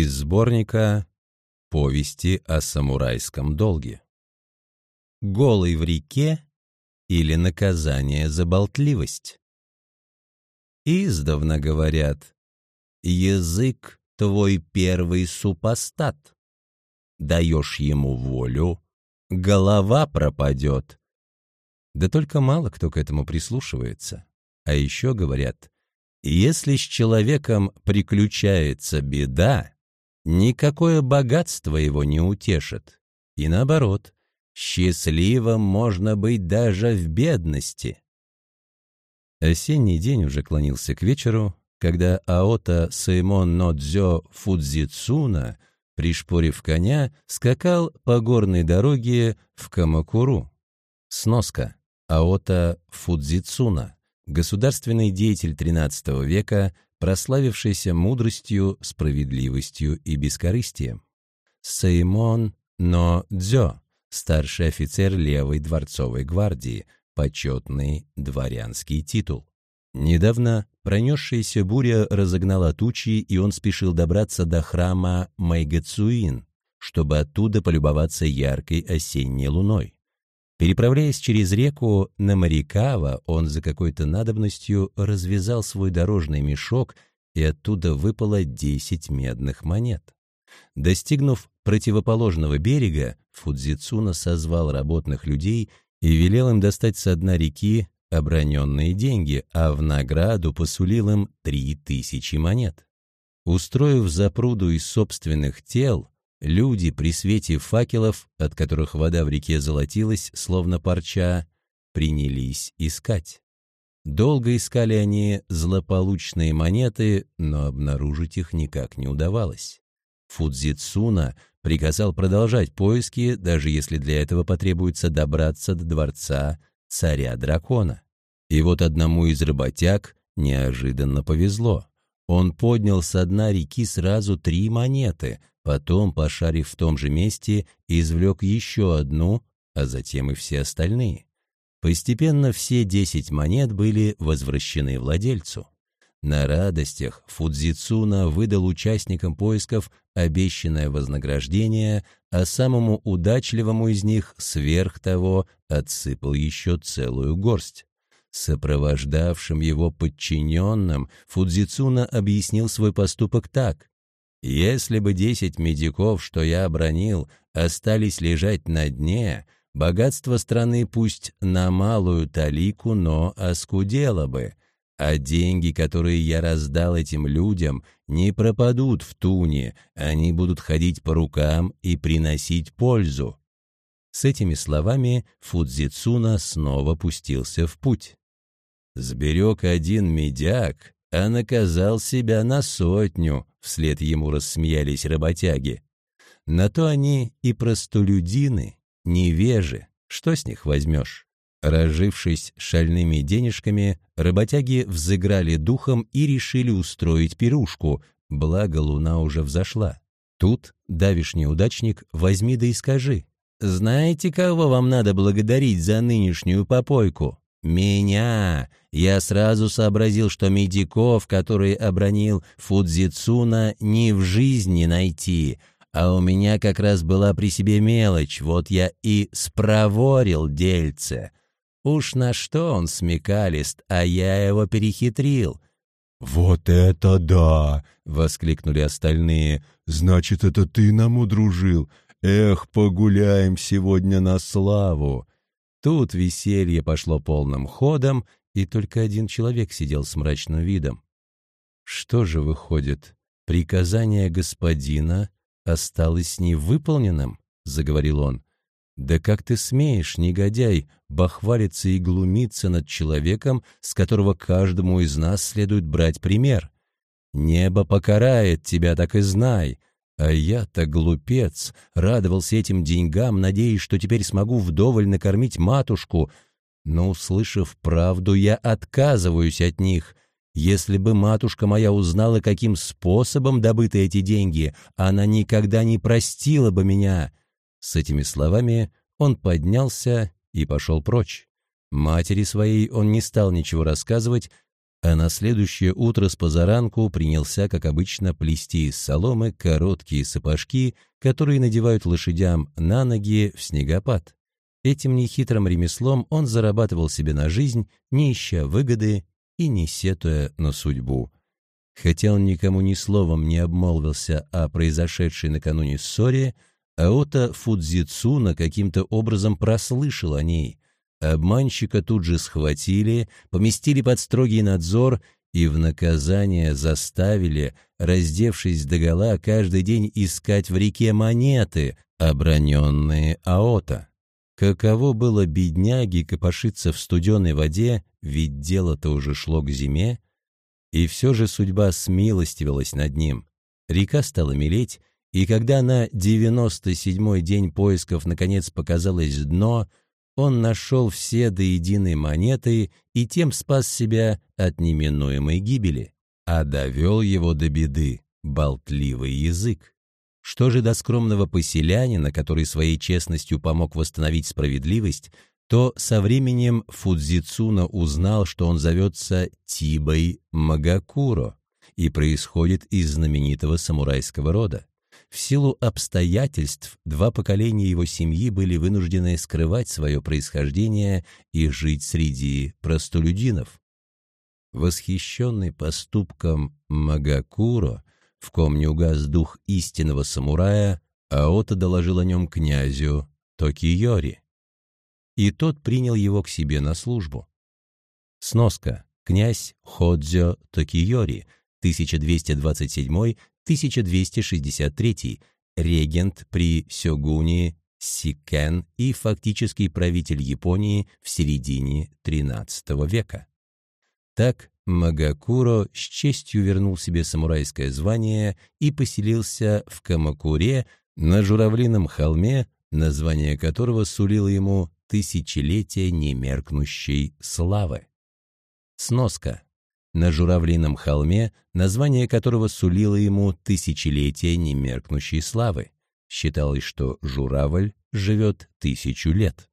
Из сборника «Повести о самурайском долге». «Голый в реке» или «Наказание за болтливость». Издавна говорят «Язык — твой первый супостат. Даешь ему волю, голова пропадет». Да только мало кто к этому прислушивается. А еще говорят, если с человеком приключается беда, никакое богатство его не утешит. И наоборот, счастливым можно быть даже в бедности. Осенний день уже клонился к вечеру, когда Аота Саймон Нодзё Фудзицуна, пришпорив коня, скакал по горной дороге в Камакуру. Сноска. Аота Фудзицуна, государственный деятель XIII века, прославившийся мудростью, справедливостью и бескорыстием. Саймон Но Дзё, старший офицер левой дворцовой гвардии, почетный дворянский титул. Недавно пронесшаяся буря разогнала тучи, и он спешил добраться до храма Майгацуин, чтобы оттуда полюбоваться яркой осенней луной. Переправляясь через реку на Марикава, он за какой-то надобностью развязал свой дорожный мешок, и оттуда выпало десять медных монет. Достигнув противоположного берега, Фудзицуна созвал работных людей и велел им достать со дна реки оброненные деньги, а в награду посулил им три тысячи монет. Устроив запруду из собственных тел, Люди при свете факелов, от которых вода в реке золотилась, словно парча, принялись искать. Долго искали они злополучные монеты, но обнаружить их никак не удавалось. Фудзицуна приказал продолжать поиски, даже если для этого потребуется добраться до дворца царя-дракона. И вот одному из работяг неожиданно повезло. Он поднял со дна реки сразу три монеты, Потом, пошарив в том же месте, извлек еще одну, а затем и все остальные. Постепенно все десять монет были возвращены владельцу. На радостях Фудзицуна выдал участникам поисков обещанное вознаграждение, а самому удачливому из них сверх того отсыпал еще целую горсть. Сопровождавшим его подчиненным Фудзицуна объяснил свой поступок так. Если бы десять медиков, что я обронил, остались лежать на дне, богатство страны пусть на малую талику, но оскудело бы, а деньги, которые я раздал этим людям, не пропадут в туне, они будут ходить по рукам и приносить пользу. С этими словами Фудзицуна снова пустился в путь. Сберег один медяк, а наказал себя на сотню, вслед ему рассмеялись работяги. На то они и простолюдины, невежи, что с них возьмешь? Разжившись шальными денежками, работяги взыграли духом и решили устроить пирушку, благо луна уже взошла. Тут, давишний удачник, возьми да и скажи. «Знаете, кого вам надо благодарить за нынешнюю попойку?» Меня! Я сразу сообразил, что медиков, который обронил Фудзицуна, ни в жизни найти, а у меня как раз была при себе мелочь, вот я и спроворил дельце. Уж на что он смекалист, а я его перехитрил. «Вот это да!» — воскликнули остальные. «Значит, это ты нам удружил? Эх, погуляем сегодня на славу!» Тут веселье пошло полным ходом, и только один человек сидел с мрачным видом. Что же выходит, приказание господина осталось невыполненным? заговорил он. Да как ты смеешь, негодяй, бахвалиться и глумиться над человеком, с которого каждому из нас следует брать пример? Небо покарает тебя, так и знай. А я-то глупец, радовался этим деньгам, надеясь, что теперь смогу вдоволь накормить матушку, но, услышав правду, я отказываюсь от них. Если бы матушка моя узнала, каким способом добыты эти деньги, она никогда не простила бы меня. С этими словами он поднялся и пошел прочь. Матери своей он не стал ничего рассказывать, а на следующее утро с позаранку принялся, как обычно, плести из соломы короткие сапожки, которые надевают лошадям на ноги в снегопад. Этим нехитрым ремеслом он зарабатывал себе на жизнь, не ища выгоды и не сетуя на судьбу. Хотя он никому ни словом не обмолвился о произошедшей накануне ссоре, Аота Фудзицуна каким-то образом прослышал о ней. Обманщика тут же схватили, поместили под строгий надзор и в наказание заставили, раздевшись догола, каждый день искать в реке монеты, оброненные Аота. Каково было бедняге копошиться в студеной воде, ведь дело-то уже шло к зиме, и все же судьба смилостивилась над ним. Река стала мелеть, и когда на девяносто седьмой день поисков наконец показалось дно, он нашел все до единой монеты и тем спас себя от неминуемой гибели, а довел его до беды болтливый язык. Что же до скромного поселянина, который своей честностью помог восстановить справедливость, то со временем Фудзицуна узнал, что он зовется Тибой Магакуро и происходит из знаменитого самурайского рода. В силу обстоятельств два поколения его семьи были вынуждены скрывать свое происхождение и жить среди простолюдинов. Восхищенный поступком Магакуро, в ком не угас дух истинного самурая, Аота доложил о нем князю Токиори. И тот принял его к себе на службу. Сноска. Князь Ходзё Токиори, 1227 1263, регент при сёгуне Сикен и фактический правитель Японии в середине XIII века. Так Магакуро с честью вернул себе самурайское звание и поселился в Камакуре на журавлином холме, название которого сулило ему тысячелетие немеркнущей славы. Сноска на журавлином холме, название которого сулило ему тысячелетие немеркнущей славы. Считалось, что журавль живет тысячу лет.